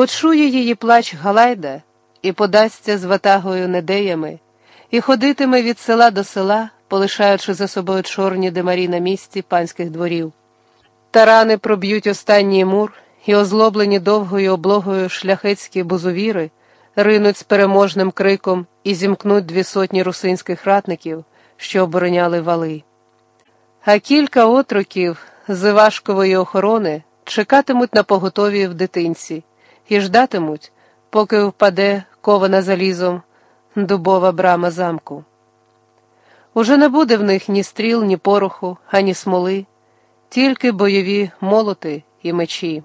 Почує її плач Галайда і подасться з ватагою недеями, і ходитиме від села до села, полишаючи за собою чорні демарі на місці панських дворів. Тарани проб'ють останній мур, і озлоблені довгою облогою шляхетські бузовіри ринуть з переможним криком і зімкнуть дві сотні русинських ратників, що обороняли вали. А кілька отроків з Івашкової охорони чекатимуть на поготові в дитинці і ждатимуть, поки впаде кована залізом дубова брама замку. Уже не буде в них ні стріл, ні пороху, ані смоли, тільки бойові молоти і мечі.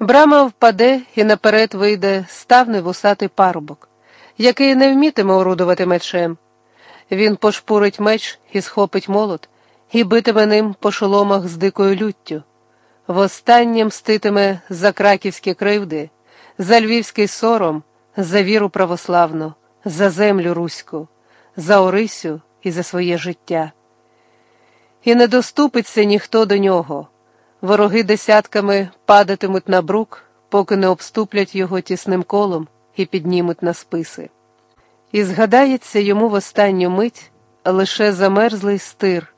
Брама впаде і наперед вийде ставний вусатий парубок, який не вмітиме орудувати мечем. Він пошпурить меч і схопить молот, і битиме ним по шоломах з дикою люттю. Востаннє мститиме за краківські кривди, за львівський сором, за віру православну, за землю руську, за Орисю і за своє життя. І не доступиться ніхто до нього. Вороги десятками падатимуть на брук, поки не обступлять його тісним колом і піднімуть на списи. І згадається йому в останню мить лише замерзлий стир,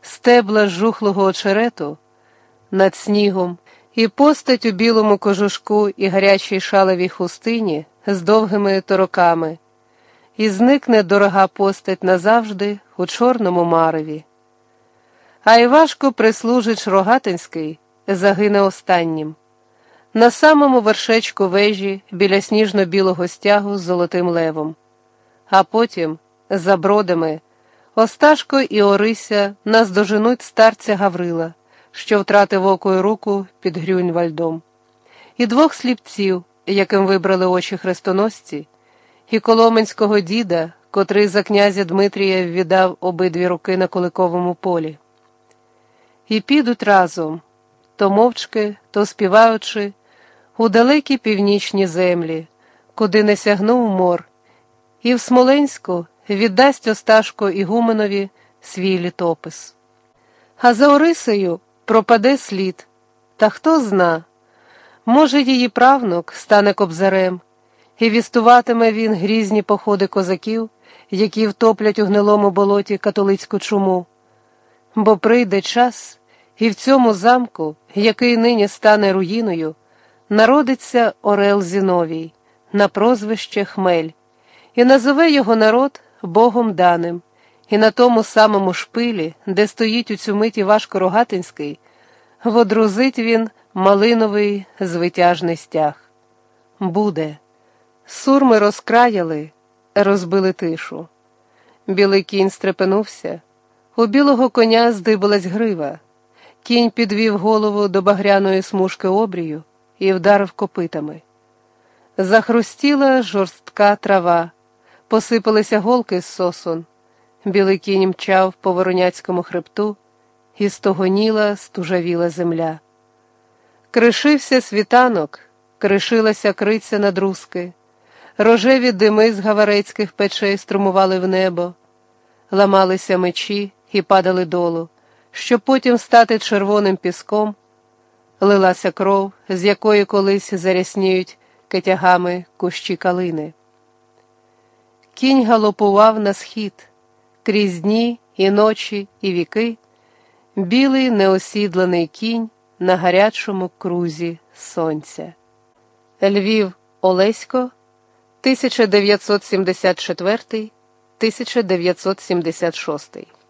стебла жухлого очерету над снігом, і постать у білому кожушку і гарячій шалевій хустині з довгими тороками, і зникне дорога постать назавжди у чорному мареві. А Івашко прислужич Рогатинський загине останнім. На самому вершечку вежі біля сніжно-білого стягу з золотим левом, а потім, за бродами, Осташко і Орися наздоженуть старця Гаврила, що втратив око й руку під Грюньвальдом, і двох сліпців, яким вибрали очі хрестоносці, і коломенського діда, котрий за князя Дмитрія віддав обидві руки на Куликовому полі і підуть разом, то мовчки, то співаючи, у далекі північні землі, куди не сягнув мор, і в Смоленську віддасть Осташко Ігуменові свій літопис. А за Орисею пропаде слід, та хто зна, може, її правнук стане кобзарем, і вістуватиме він грізні походи козаків, які втоплять у гнилому болоті католицьку чуму. Бо прийде час, і в цьому замку, який нині стане руїною, народиться Орел Зіновій на прозвище Хмель, і назове його народ Богом даним, і на тому самому шпилі, де стоїть у цю миті важко рогатинський, водрузить він малиновий звитяжний стяг. Буде. Сурми розкраяли, розбили тишу. Білий кінь стрепенувся, у білого коня здибилась грива. Кінь підвів голову до багряної смужки обрію і вдарив копитами. Захрустіла жорстка трава, посипалися голки з сосон. Білий кінь мчав по вороняцькому хребту, і стогоніла, стужавіла земля. Кришився світанок, кришилася криця над руски, рожеві дими з гаварецьких печей струмували в небо, ламалися мечі і падали долу щоб потім стати червоним піском, лилася кров, з якої колись зарясніють кетягами кущі калини. Кінь галопував на схід, крізь дні і ночі, і віки, білий неосідланий кінь на гарячому крузі сонця. Львів Олесько, 1974 1976